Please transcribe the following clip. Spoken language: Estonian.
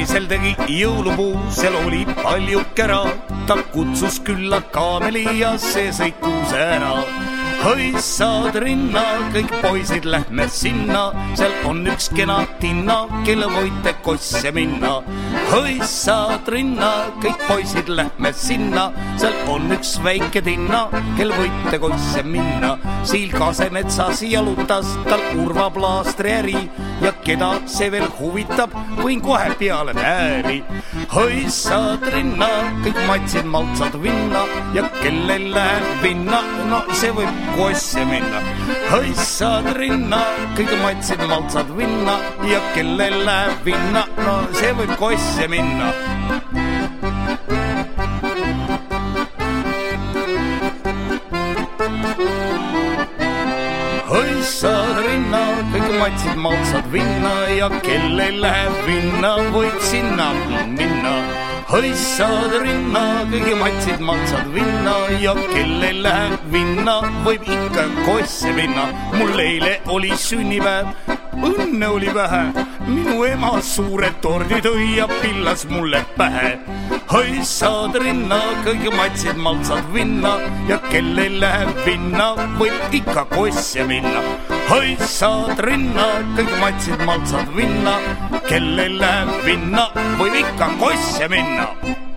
Annabel tegi jõulupuu, seal oli palju kära, ta kutsus külla kaameli ja see sõi kuuse ära. Hõissad rinna, kõik poisid, lähme sinna, seal on üks kena tinna, kelle võite kosse minna. Hõissad rinna, kõik poisid, lähme sinna, seal on üks väike tinna, kel võite kosse minna. Siil Kasemetsas jalutas tal Urva Plaastri äri ja keda see veel huvitab, võin kohe peale nääri. hõissad rinna, kõik matsid, maltsad vinna ja kellel läheb vinna, no see võib kosse minna. hõissad rinna, kõik matsid, maltsad vinna ja kellel läheb vinna, no see võib kosse minna. hõissad rinna, kõik matsid, maltsad vinna ja kellel läheb vinna, võib sinna minna hõissad rinna, kõigi matsid, maltsad vinna ja kellel läheb vinna, võib ikka kosse minna. mul eile oli sünnipäev, õnne oli vähe, minu ema suure tordi tõi ja pillas mulle pähe. hõissad rinna, kõigi matsid, maltsad vinna ja kellel läheb vinna, võib ikka kosse minna. hõissad rinna, kõik matsid, maltsad vinna, kellel läheb vinna, võib ikka kosse minna